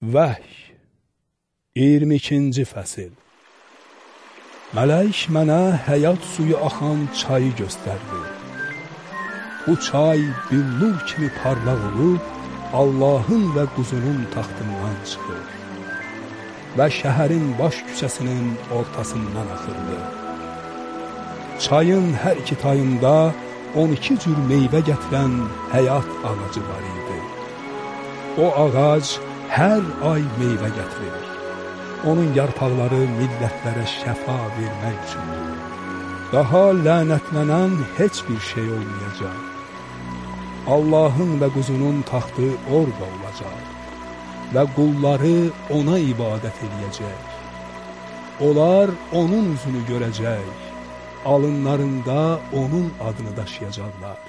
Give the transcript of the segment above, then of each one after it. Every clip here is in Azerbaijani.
Vəhy 22-ci fəsil Mələk mənə həyat suyu axan çayı göstərdi. Bu çay billur kimi parlaq olub, Allahın və quzunun taxtından çıxır və şəhərin baş küçəsinin ortasından axırdı. Çayın hər iki tayında 12 cür meyvə gətirən həyat ağacı var idi. O ağac hər ay meyvə gətirir. Onun yarpaqları millətlərə şəfa vermək üçündür. Daha lənətlənən heç bir şey olmayacaq. Allahın və quzunun taxtı orada olacaq və qulları ona ibadət edəcək. Onlar onun üzünü görəcək, alınlarında onun adını daşıyacaqlar.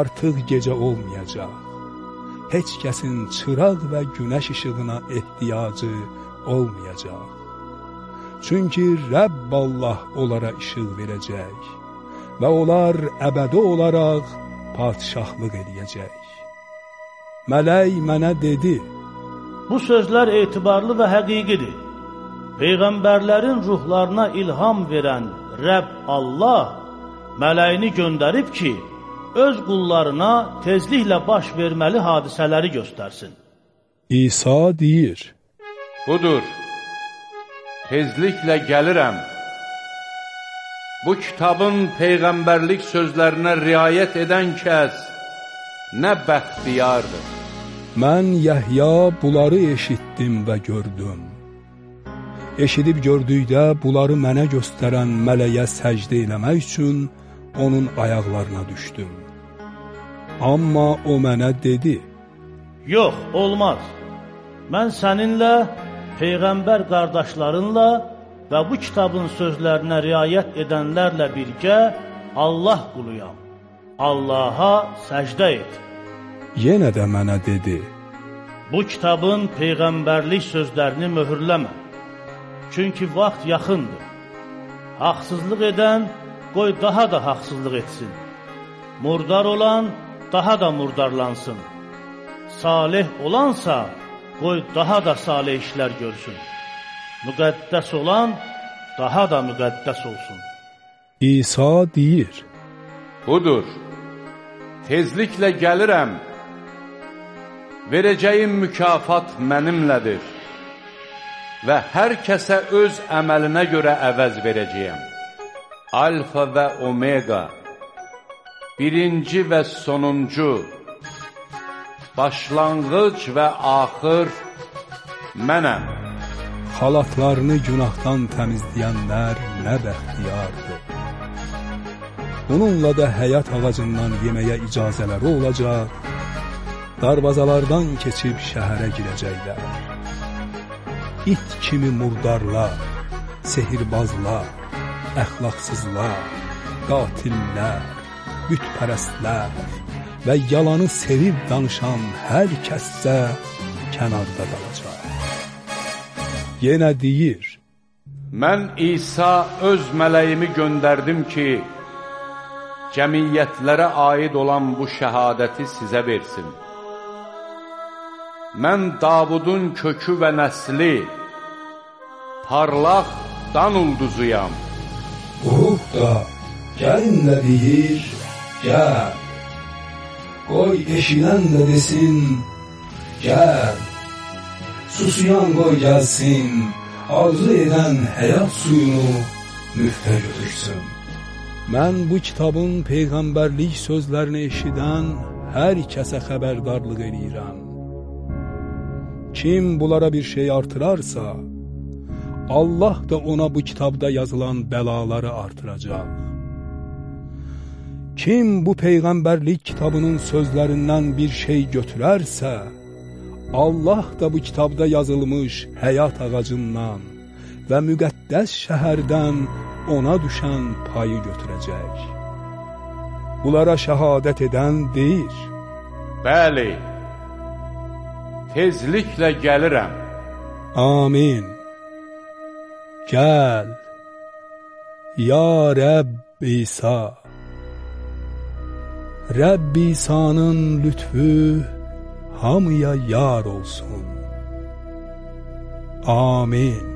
Artıq gecə olmayacaq heç kəsin çıraq və günəş işığına ehtiyacı olmayacaq. Çünki Rəbb Allah onlara işıq verəcək və onlar əbədi olaraq padişahlıq edəcək. Mələk mənə dedi, Bu sözlər etibarlı və həqiqidir. Peyğəmbərlərin ruhlarına ilham verən Rəbb Allah mələyini göndərib ki, öz qullarına tezliklə baş verməli hadisələri göstərsin. İsa deyir, Budur, tezliklə gəlirəm. Bu kitabın peyğəmbərlik sözlərinə riayət edən kəs nə bəxtiyardır. Mən Yəhya bunları eşitdim və gördüm. Eşidib gördükdə bunları mənə göstərən mələyə səcdə eləmək üçün onun ayaqlarına düşdüm. Amma o mənə dedi, Yox, olmaz. Mən səninlə, Peyğəmbər qardaşlarınla və bu kitabın sözlərinə riayət edənlərlə birgə Allah quluyam. Allaha səcdə et. Yenə də mənə dedi, Bu kitabın Peyğəmbərlik sözlərini möhürləmə. Çünki vaxt yaxındır. Haqsızlıq edən qoy daha da haqsızlıq etsin. Murdar olan daha da murdarlansın. Salih olansa, qoy daha da salih işlər görsün. Müqəddəs olan daha da müqəddəs olsun. İsa deyir, Budur, tezliklə gəlirəm. Verəcəyim mükafat mənimlədir və hər kəsə öz əməlinə görə əvəz verəcəyəm. Alfa və Omega, birinci və sonuncu, başlanğıc və axır mənəm. xalatlarını günahdan təmizləyənlər nə bəxtiyardır. Bununla da həyat ağacından yeməyə icazələri olacaq, darvazalardan keçib şəhərə girəcəklər. İt kimi murdarlar, sehirbazlar, əxlaqsızlar, qatillər, bütpərəstlər və yalanı sevib danışan hər kəssə kənarda qalacaq. Yenə deyir, Mən İsa öz mələyimi göndərdim ki, cəmiyyətlərə aid olan bu şəhadəti sizə versin. Mən Davudun kökü və nəsli, parlaq dan ulduzuyam. Ruh da gəlinlə deyir, gəl. Qoy eşidən də desin, gəl. Susuyan qoy gəlsin, arzu edən həyat suyunu müftə götürsün. Mən bu kitabın peyğəmbərlik sözlərini eşidən hər kəsə xəbərdarlıq eləyirəm. Kim bunlara bir şey artırarsa, Allah da ona bu kitabda yazılan bəlaları artıracaq. Kim bu peyğəmbərlik kitabının sözlərindən bir şey götürərsə, Allah da bu kitabda yazılmış həyat ağacından və müqəddəs şəhərdən ona düşən payı götürəcək. Bunlara şəhadət edən deyir, Bəli, tezliklə gəlirəm. Amin. Gəl, ya Rəbb İsa. Rəbb İsa'nın lütfü hamıya yar olsun. Amin.